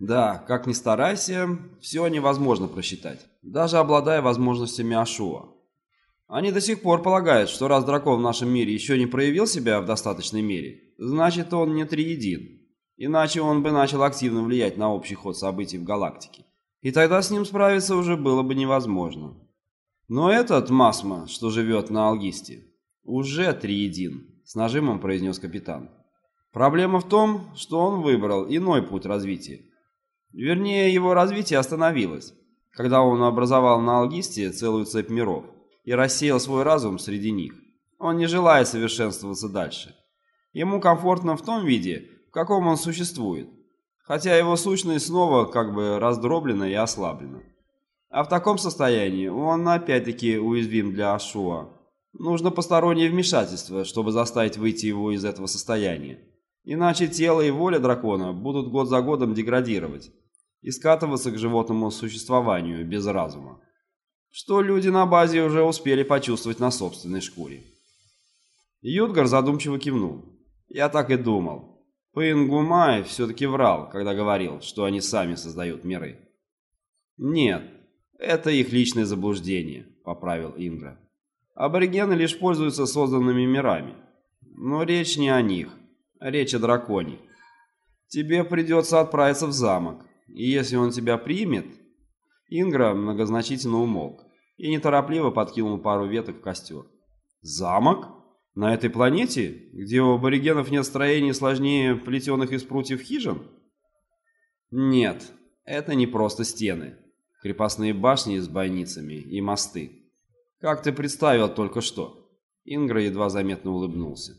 Да, как ни старайся, все невозможно просчитать, даже обладая возможностями Ашуа. Они до сих пор полагают, что раз дракон в нашем мире еще не проявил себя в достаточной мере, значит он не триедин. Иначе он бы начал активно влиять на общий ход событий в галактике. И тогда с ним справиться уже было бы невозможно. Но этот Масма, что живет на Алгисте, уже триедин, с нажимом произнес капитан. Проблема в том, что он выбрал иной путь развития. Вернее, его развитие остановилось, когда он образовал на Алгисте целую цепь миров и рассеял свой разум среди них. Он не желает совершенствоваться дальше. Ему комфортно в том виде, в каком он существует, хотя его сущность снова как бы раздроблена и ослаблена. А в таком состоянии он опять-таки уязвим для Ашуа. Нужно постороннее вмешательство, чтобы заставить выйти его из этого состояния. Иначе тело и воля дракона будут год за годом деградировать и скатываться к животному существованию без разума что люди на базе уже успели почувствовать на собственной шкуре. Юдгар задумчиво кивнул. Я так и думал. Пынгумай все-таки врал, когда говорил, что они сами создают миры. Нет, это их личное заблуждение, поправил Ингра. Аборигены лишь пользуются созданными мирами. Но речь не о них, речь о драконе. Тебе придется отправиться в замок, и если он тебя примет, Ингра многозначительно умолк и неторопливо подкинул пару веток в костер. «Замок? На этой планете, где у аборигенов нет строений сложнее плетеных из прутьев хижин?» «Нет, это не просто стены, крепостные башни с бойницами и мосты. Как ты представил только что?» Ингра едва заметно улыбнулся.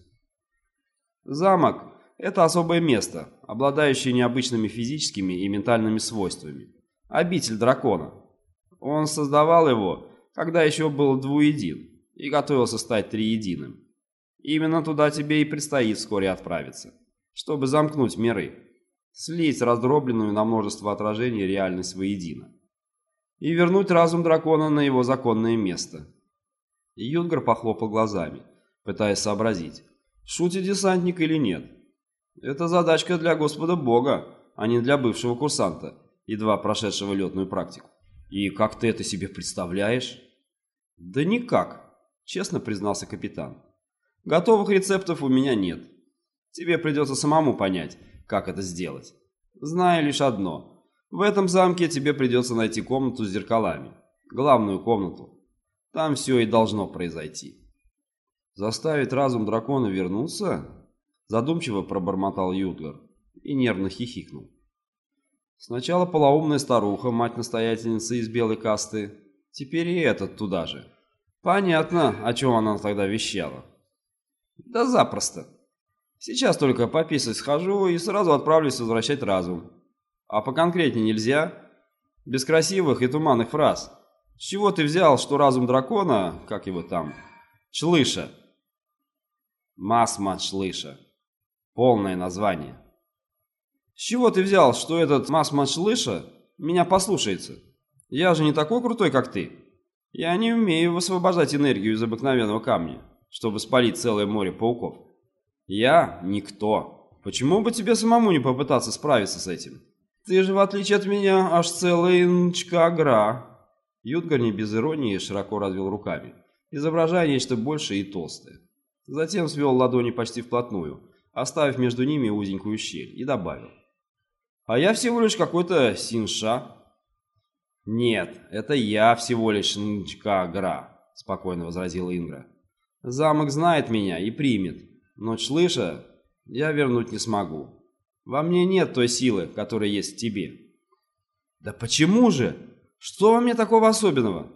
«Замок — это особое место, обладающее необычными физическими и ментальными свойствами обитель дракона. Он создавал его, когда еще был двуедин, и готовился стать триединым. Именно туда тебе и предстоит вскоре отправиться, чтобы замкнуть миры, слить раздробленную на множество отражений реальность воедино и вернуть разум дракона на его законное место. Юнгар похлопал глазами, пытаясь сообразить, шутит десантник или нет. Это задачка для Господа Бога, а не для бывшего курсанта, едва прошедшего летную практику. «И как ты это себе представляешь?» «Да никак», — честно признался капитан. «Готовых рецептов у меня нет. Тебе придется самому понять, как это сделать. Знаю лишь одно. В этом замке тебе придется найти комнату с зеркалами. Главную комнату. Там все и должно произойти». «Заставить разум дракона вернуться?» Задумчиво пробормотал Ютгар и нервно хихикнул. Сначала полоумная старуха, мать-настоятельница из белой касты, теперь и этот туда же. Понятно, о чем она тогда вещала. Да запросто. Сейчас только пописать схожу и сразу отправлюсь возвращать разум. А поконкретнее нельзя? Без красивых и туманных фраз. С чего ты взял, что разум дракона, как его там, Члыша? Масма Члыша. Полное название. С чего ты взял, что этот Масмашлыша меня послушается? Я же не такой крутой, как ты. Я не умею высвобождать энергию из обыкновенного камня, чтобы спалить целое море пауков. Я никто. Почему бы тебе самому не попытаться справиться с этим? Ты же, в отличие от меня, аж целый нчкагра. Ютгар не без иронии широко развел руками, изображая нечто большее и толстое. Затем свел ладони почти вплотную, оставив между ними узенькую щель, и добавил. А я всего лишь какой-то синша. Нет, это я всего лишь нчка-гра, спокойно возразила Ингра. Замок знает меня и примет, но Члыша я вернуть не смогу. Во мне нет той силы, которая есть в тебе. Да почему же? Что во мне такого особенного?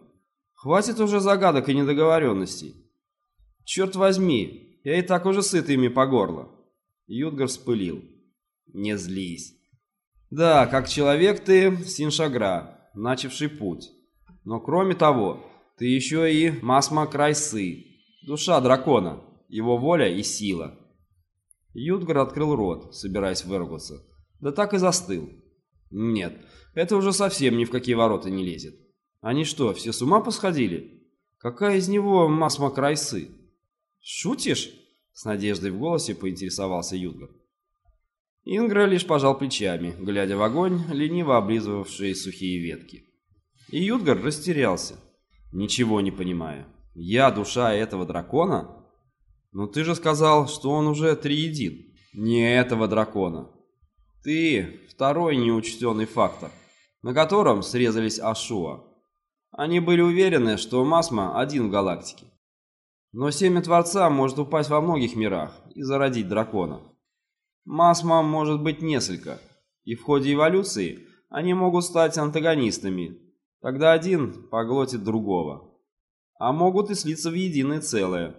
Хватит уже загадок и недоговоренностей. Черт возьми, я и так уже сыт ими по горло. Юдгар вспылил. Не злись. Да, как человек ты Синшагра, начавший путь. Но кроме того, ты еще и Масма Крайсы, душа дракона, его воля и сила. Юдгар открыл рот, собираясь выругаться. Да так и застыл. Нет, это уже совсем ни в какие ворота не лезет. Они что, все с ума посходили? Какая из него Масма Крайсы? Шутишь? С надеждой в голосе поинтересовался Юдгар. Ингра лишь пожал плечами, глядя в огонь, лениво облизывавшие сухие ветки. И Юдгар растерялся, ничего не понимая. «Я душа этого дракона? Но ты же сказал, что он уже триедин. Не этого дракона. Ты — второй неучтенный фактор, на котором срезались Ашуа. Они были уверены, что Масма один в галактике. Но семя Творца может упасть во многих мирах и зародить драконов. Масма может быть несколько, и в ходе эволюции они могут стать антагонистами, тогда один поглотит другого. А могут и слиться в единое целое.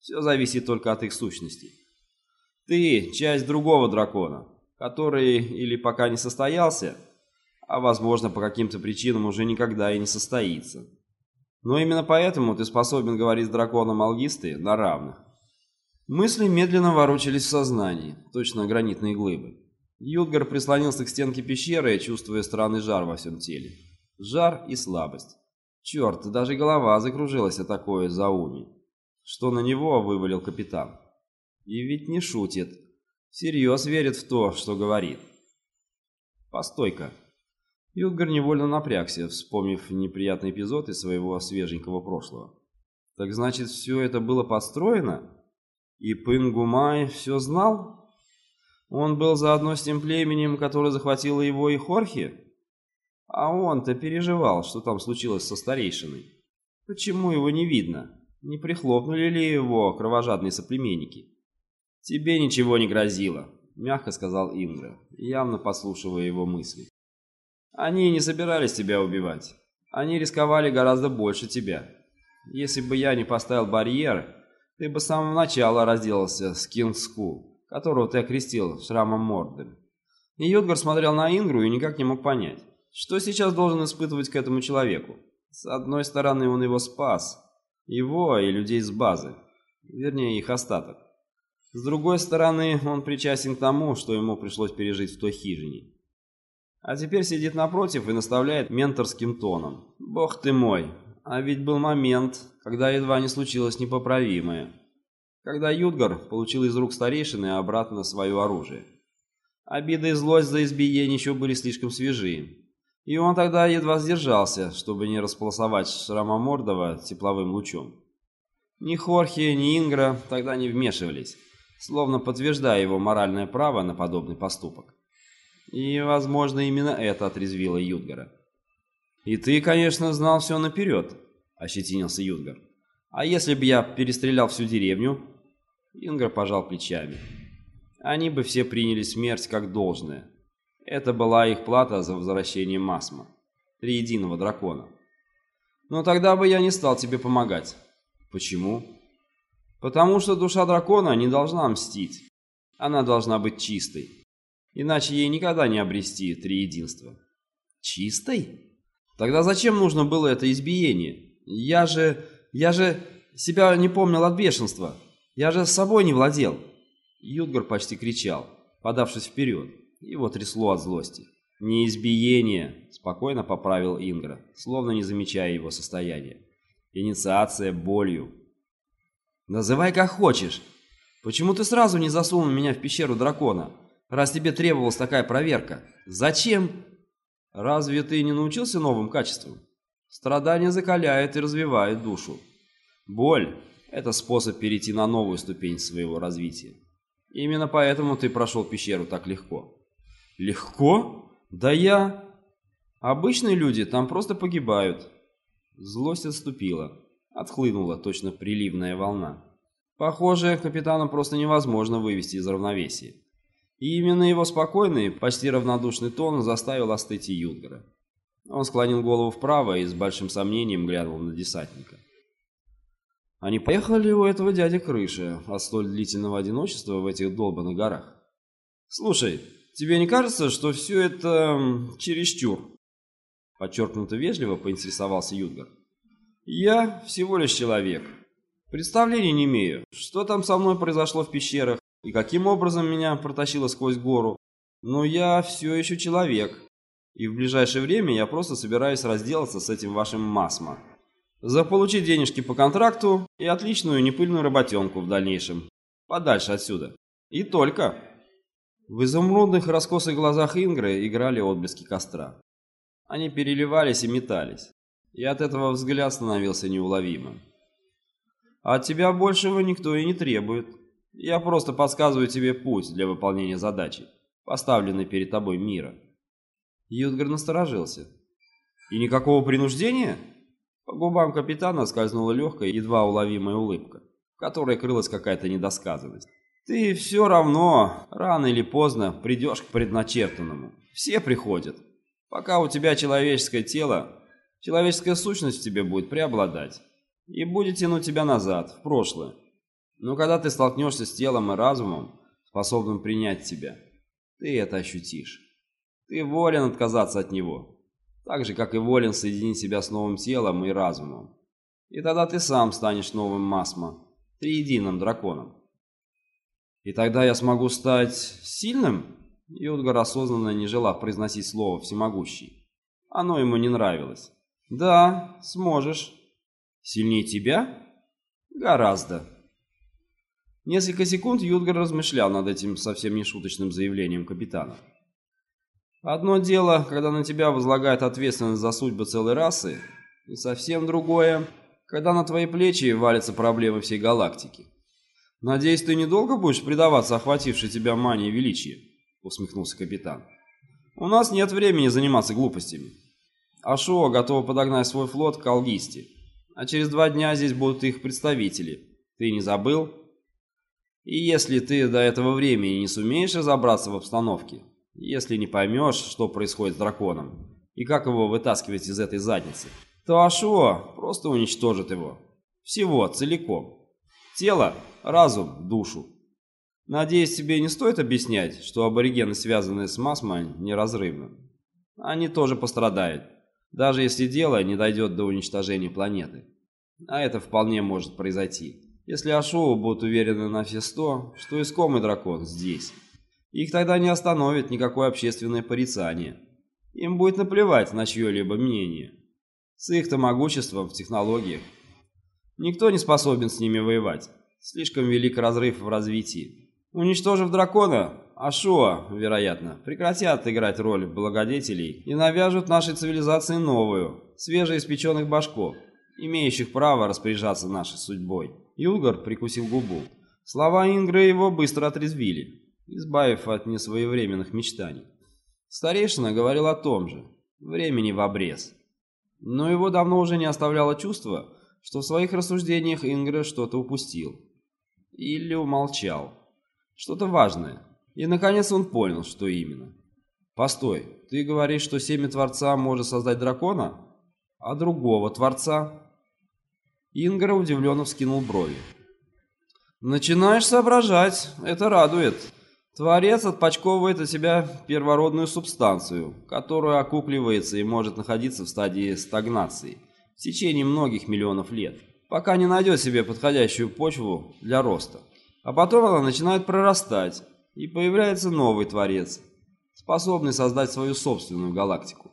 Все зависит только от их сущности. Ты – часть другого дракона, который или пока не состоялся, а возможно по каким-то причинам уже никогда и не состоится. Но именно поэтому ты способен говорить с драконом Алгисты на равных. Мысли медленно ворочались в сознании, точно гранитные глыбы. Юдгар прислонился к стенке пещеры, чувствуя странный жар во всем теле. Жар и слабость. Черт, даже голова закружилась от такое зауми. Что на него вывалил капитан. И ведь не шутит. Всерьез верит в то, что говорит. Постой-ка. Юдгар невольно напрягся, вспомнив неприятный эпизод из своего свеженького прошлого. Так значит, все это было подстроено? И Пынгумай все знал? Он был заодно с тем племенем, которое захватило его и Хорхи? А он-то переживал, что там случилось со старейшиной. Почему его не видно? Не прихлопнули ли его кровожадные соплеменники? «Тебе ничего не грозило», — мягко сказал Ингра, явно послушивая его мысли. «Они не собирались тебя убивать. Они рисковали гораздо больше тебя. Если бы я не поставил барьер, ты бы с самого начала разделался с Кингску, которого ты окрестил шрамом Морден. И Йодгар смотрел на Ингру и никак не мог понять, что сейчас должен испытывать к этому человеку. С одной стороны, он его спас, его и людей с базы, вернее, их остаток. С другой стороны, он причастен к тому, что ему пришлось пережить в той хижине. А теперь сидит напротив и наставляет менторским тоном. «Бог ты мой, а ведь был момент, когда едва не случилось непоправимое. Когда Юдгар получил из рук старейшины обратно свое оружие. Обида и злость за избиение еще были слишком свежи. И он тогда едва сдержался, чтобы не располосовать шрама Мордова тепловым лучом. Ни Хорхе, ни Ингра тогда не вмешивались, словно подтверждая его моральное право на подобный поступок. И, возможно, именно это отрезвило Юдгара. «И ты, конечно, знал все наперед», — ощетинился Юнгар. «А если бы я перестрелял всю деревню?» Юнгар пожал плечами. Они бы все приняли смерть как должное. Это была их плата за возвращение Масма, триединого дракона. Но тогда бы я не стал тебе помогать. Почему? Потому что душа дракона не должна мстить. Она должна быть чистой. Иначе ей никогда не обрести триединство. Чистой? Тогда зачем нужно было это избиение? Я же... я же себя не помнил от бешенства. Я же с собой не владел. Юдгар почти кричал, подавшись вперед. Его трясло от злости. «Не избиение», — спокойно поправил Ингра, словно не замечая его состояния. «Инициация болью». «Называй как хочешь. Почему ты сразу не засунул меня в пещеру дракона, раз тебе требовалась такая проверка? Зачем?» Разве ты не научился новым качествам? Страдание закаляет и развивает душу. Боль – это способ перейти на новую ступень своего развития. Именно поэтому ты прошел пещеру так легко. Легко? Да я... Обычные люди там просто погибают. Злость отступила. Отхлынула точно приливная волна. Похоже, капитана просто невозможно вывести из равновесия. И именно его спокойный, почти равнодушный тон заставил остыть и Юдгара. Он склонил голову вправо и с большим сомнением глянул на десантника. Они поехали у этого дяди крыши от столь длительного одиночества в этих долбанных горах. «Слушай, тебе не кажется, что все это чересчур?» Подчеркнуто вежливо поинтересовался Юдгар. «Я всего лишь человек. Представления не имею, что там со мной произошло в пещерах, и каким образом меня протащило сквозь гору. Но я все еще человек, и в ближайшее время я просто собираюсь разделаться с этим вашим масма. Заполучить денежки по контракту и отличную непыльную работенку в дальнейшем. Подальше отсюда. И только. В изумрудных раскосых глазах Ингры играли отблески костра. Они переливались и метались, и от этого взгляд становился неуловимым. «А от тебя большего никто и не требует. Я просто подсказываю тебе путь для выполнения задачи, поставленной перед тобой мира». Ютгар насторожился. «И никакого принуждения?» По губам капитана скользнула легкая, едва уловимая улыбка, в которой крылась какая-то недосказанность. Ты все равно, рано или поздно, придешь к предначертанному. Все приходят. Пока у тебя человеческое тело, человеческая сущность в тебе будет преобладать. И будет тянуть тебя назад, в прошлое. Но когда ты столкнешься с телом и разумом, способным принять тебя, ты это ощутишь. Ты волен отказаться от него, так же, как и волен соединить себя с новым телом и разумом. И тогда ты сам станешь новым Масма, триединым драконом. И тогда я смогу стать сильным? Юдгар осознанно не желал произносить слово «всемогущий». Оно ему не нравилось. Да, сможешь. Сильнее тебя? Гораздо. Несколько секунд Юдгар размышлял над этим совсем не шуточным заявлением капитана. Одно дело, когда на тебя возлагают ответственность за судьбы целой расы, и совсем другое, когда на твои плечи валятся проблемы всей галактики. «Надеюсь, ты недолго будешь предаваться охватившей тебя мании величия?» — усмехнулся капитан. «У нас нет времени заниматься глупостями. Ашуа готова подогнать свой флот к Алгисте, а через два дня здесь будут их представители. Ты не забыл? И если ты до этого времени не сумеешь разобраться в обстановке, если не поймешь, что происходит с драконом и как его вытаскивать из этой задницы, то Ашуа просто уничтожит его. Всего, целиком. Тело, разум, душу. Надеюсь, тебе не стоит объяснять, что аборигены, связанные с Масмой, неразрывны. Они тоже пострадают, даже если дело не дойдет до уничтожения планеты. А это вполне может произойти, если Ашоу будут уверены на все сто, что искомый дракон здесь. Их тогда не остановит никакое общественное порицание. Им будет наплевать на чье-либо мнение. С их-то могуществом в технологиях Никто не способен с ними воевать. Слишком велик разрыв в развитии. Уничтожив дракона, Ашуа, вероятно, прекратят играть роль благодетелей и навяжут нашей цивилизации новую, свежеиспеченных башков, имеющих право распоряжаться нашей судьбой. Юлгар прикусил губу. Слова Ингры его быстро отрезвили, избавив от несвоевременных мечтаний. Старейшина говорил о том же. Времени в обрез. Но его давно уже не оставляло чувство, что в своих рассуждениях Ингра что-то упустил. Или умолчал. Что-то важное. И наконец он понял, что именно. «Постой, ты говоришь, что семя Творца может создать дракона? А другого Творца?» Ингра удивленно вскинул брови. «Начинаешь соображать, это радует. Творец отпочковывает от себя первородную субстанцию, которая окукливается и может находиться в стадии стагнации» в течение многих миллионов лет, пока не найдет себе подходящую почву для роста. А потом она начинает прорастать, и появляется новый творец, способный создать свою собственную галактику.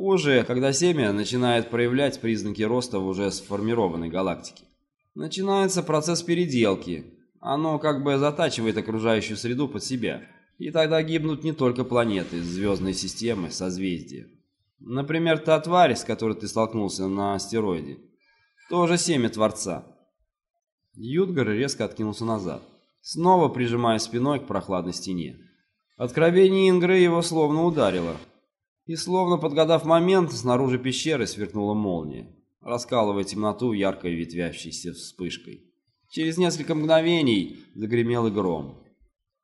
Хуже, когда семя начинает проявлять признаки роста в уже сформированной галактике. Начинается процесс переделки, оно как бы затачивает окружающую среду под себя, и тогда гибнут не только планеты, звездные системы, созвездия. Например, та тварь, с которой ты столкнулся на астероиде. Тоже семя Творца. Ютгар резко откинулся назад, снова прижимая спиной к прохладной стене. Откровение Ингры его словно ударило. И словно подгадав момент, снаружи пещеры сверкнула молния, раскалывая темноту яркой ветвящейся вспышкой. Через несколько мгновений загремел и гром.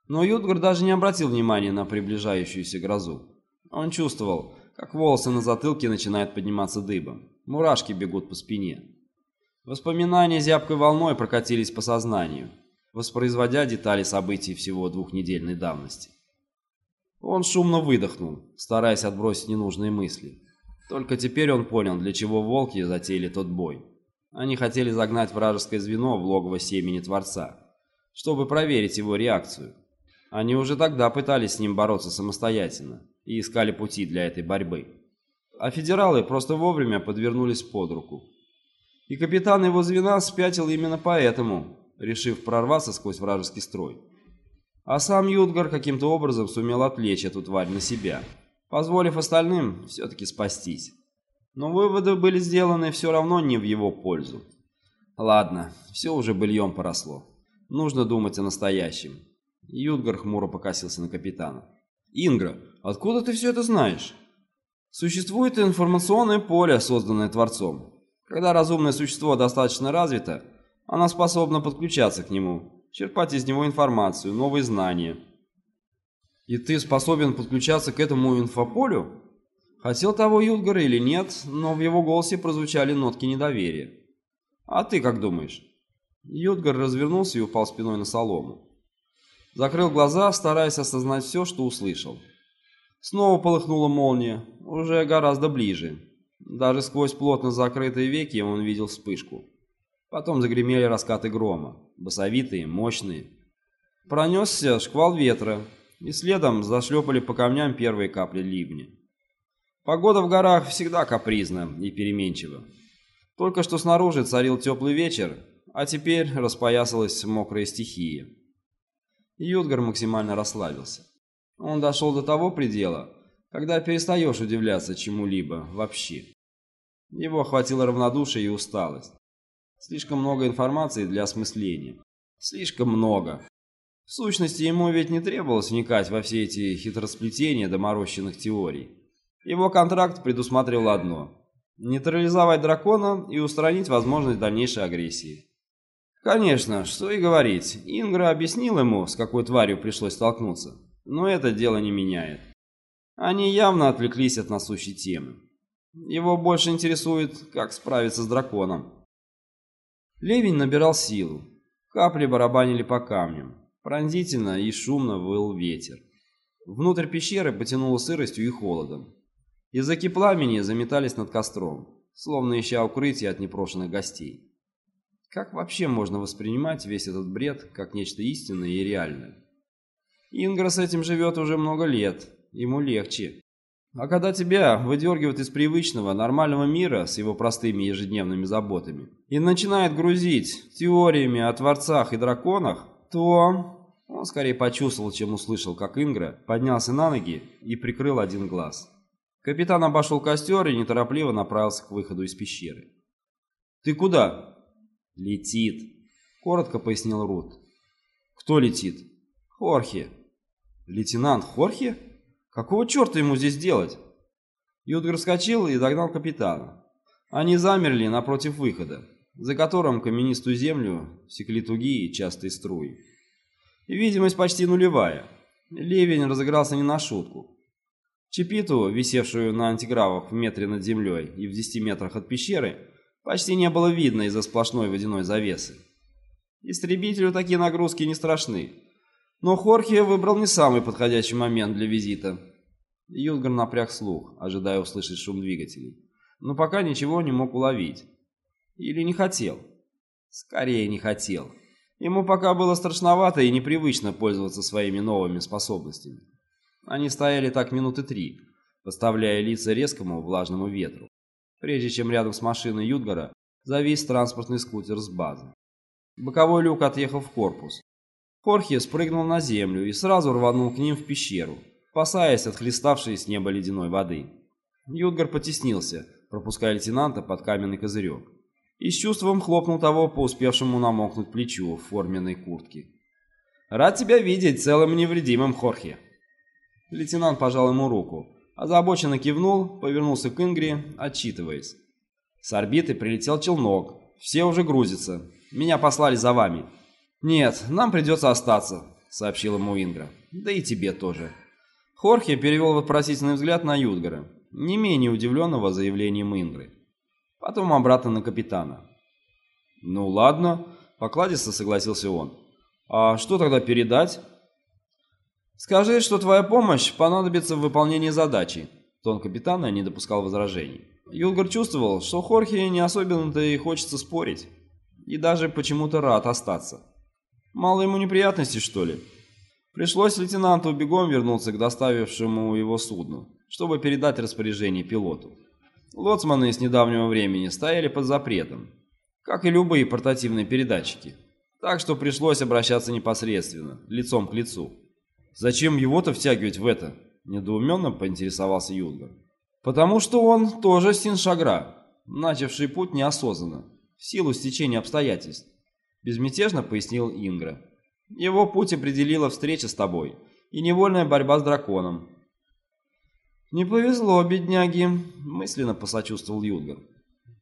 Но Ютгар даже не обратил внимания на приближающуюся грозу. Он чувствовал, как волосы на затылке начинают подниматься дыбом. Мурашки бегут по спине. Воспоминания зябкой волной прокатились по сознанию, воспроизводя детали событий всего двухнедельной давности. Он шумно выдохнул, стараясь отбросить ненужные мысли. Только теперь он понял, для чего волки затеяли тот бой. Они хотели загнать вражеское звено в логово семени Творца, чтобы проверить его реакцию. Они уже тогда пытались с ним бороться самостоятельно, и искали пути для этой борьбы. А федералы просто вовремя подвернулись под руку. И капитан его звена спятил именно поэтому, решив прорваться сквозь вражеский строй. А сам Юдгар каким-то образом сумел отвлечь эту тварь на себя, позволив остальным все-таки спастись. Но выводы были сделаны все равно не в его пользу. Ладно, все уже быльем поросло. Нужно думать о настоящем. Юдгар хмуро покосился на капитана. «Ингра, откуда ты все это знаешь?» Существует информационное поле, созданное Творцом. Когда разумное существо достаточно развито, оно способно подключаться к нему, черпать из него информацию, новые знания. И ты способен подключаться к этому инфополю? Хотел того Юдгар или нет, но в его голосе прозвучали нотки недоверия. А ты как думаешь? Юдгар развернулся и упал спиной на солому. Закрыл глаза, стараясь осознать все, что услышал. Снова полыхнула молния, уже гораздо ближе. Даже сквозь плотно закрытые веки он видел вспышку. Потом загремели раскаты грома, басовитые, мощные. Пронесся шквал ветра, и следом зашлепали по камням первые капли ливня. Погода в горах всегда капризна и переменчива. Только что снаружи царил теплый вечер, а теперь распоясалась мокрая стихия. Юдгар максимально расслабился. Он дошел до того предела, когда перестаешь удивляться чему-либо вообще. Его охватило равнодушие и усталость. Слишком много информации для осмысления. Слишком много. В сущности, ему ведь не требовалось вникать во все эти хитросплетения доморощенных теорий. Его контракт предусматривал одно – нейтрализовать дракона и устранить возможность дальнейшей агрессии. Конечно, что и говорить, Ингра объяснил ему, с какой тварью пришлось столкнуться. Но это дело не меняет. Они явно отвлеклись от насущей темы. Его больше интересует, как справиться с драконом. Ливень набирал силу. Капли барабанили по камням. Пронзительно и шумно выл ветер. Внутрь пещеры потянуло сыростью и холодом. Языки пламени заметались над костром, словно ища укрытие от непрошенных гостей. Как вообще можно воспринимать весь этот бред как нечто истинное и реальное? Ингра с этим живет уже много лет, ему легче. А когда тебя выдергивают из привычного, нормального мира с его простыми ежедневными заботами и начинает грузить теориями о творцах и драконах, то... Он скорее почувствовал, чем услышал, как Ингра поднялся на ноги и прикрыл один глаз. Капитан обошел костер и неторопливо направился к выходу из пещеры. «Ты куда?» «Летит», — коротко пояснил Рут. «Кто летит?» «Хорхе». «Лейтенант Хорхе? Какого черта ему здесь делать?» Юдгар вскочил и догнал капитана. Они замерли напротив выхода, за которым каменистую землю секли тугие частые струи. Видимость почти нулевая. Ливень разыгрался не на шутку. Чепиту, висевшую на антигравах в метре над землей и в десяти метрах от пещеры, почти не было видно из-за сплошной водяной завесы. Истребителю такие нагрузки не страшны, но Хорхе выбрал не самый подходящий момент для визита. Юлгар напряг слух, ожидая услышать шум двигателей, но пока ничего не мог уловить. Или не хотел. Скорее не хотел. Ему пока было страшновато и непривычно пользоваться своими новыми способностями. Они стояли так минуты три, подставляя лица резкому влажному ветру, прежде чем рядом с машиной Юдгара завис транспортный скутер с базы. Боковой люк отъехал в корпус, Хорхе спрыгнул на землю и сразу рванул к ним в пещеру, спасаясь от хлеставшей с неба ледяной воды. Юдгар потеснился, пропуская лейтенанта под каменный козырек, и с чувством хлопнул того по успевшему намокнуть плечу в форменной куртке. «Рад тебя видеть целым и невредимым, Хорхе!» Лейтенант пожал ему руку, озабоченно кивнул, повернулся к Ингре, отчитываясь. «С орбиты прилетел челнок, все уже грузятся, меня послали за вами». «Нет, нам придется остаться», — сообщил ему Ингра. «Да и тебе тоже». Хорхе перевел вопросительный взгляд на Юдгара, не менее удивленного заявлением Ингры. Потом обратно на капитана. «Ну ладно», — покладисто согласился он. «А что тогда передать?» «Скажи, что твоя помощь понадобится в выполнении задачи», — тон капитана не допускал возражений. Юлгар чувствовал, что Хорхе не особенно-то и хочется спорить, и даже почему-то рад остаться. Мало ему неприятностей, что ли? Пришлось лейтенанту бегом вернуться к доставившему его судну, чтобы передать распоряжение пилоту. Лоцманы с недавнего времени стояли под запретом, как и любые портативные передатчики. Так что пришлось обращаться непосредственно, лицом к лицу. Зачем его-то втягивать в это? Недоуменно поинтересовался Юлгар. Потому что он тоже Синшагра, начавший путь неосознанно, в силу стечения обстоятельств. Безмятежно пояснил Ингра. Его путь определила встреча с тобой и невольная борьба с драконом. «Не повезло, бедняги», — мысленно посочувствовал Юлгар.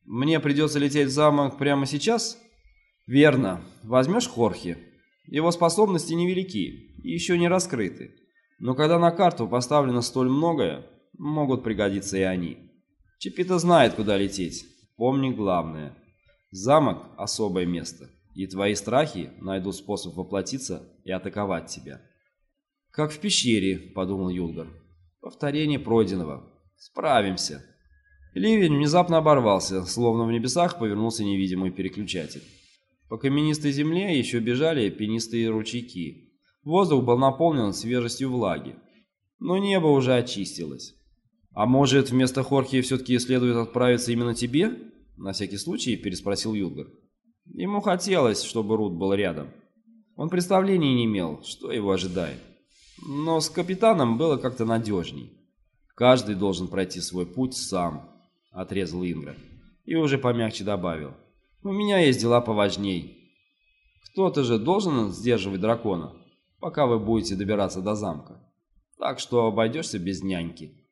«Мне придется лететь в замок прямо сейчас?» «Верно. Возьмешь Хорхе. Его способности невелики и еще не раскрыты. Но когда на карту поставлено столь многое, могут пригодиться и они. Чипита знает, куда лететь. Помни главное. Замок — особое место, и твои страхи найдут способ воплотиться и атаковать тебя». «Как в пещере», — подумал Юлгар. «Повторение пройденного. Справимся». Ливень внезапно оборвался, словно в небесах повернулся невидимый переключатель. По каменистой земле еще бежали пенистые ручейки. Воздух был наполнен свежестью влаги. Но небо уже очистилось. «А может, вместо Хорхи все-таки следует отправиться именно тебе?» На всякий случай переспросил Юлгар. Ему хотелось, чтобы Рут был рядом. Он представления не имел, что его ожидает. Но с капитаном было как-то надежней. Каждый должен пройти свой путь сам, отрезал Ингра. И уже помягче добавил. У меня есть дела поважней. Кто-то же должен сдерживать дракона, пока вы будете добираться до замка. Так что обойдешься без няньки.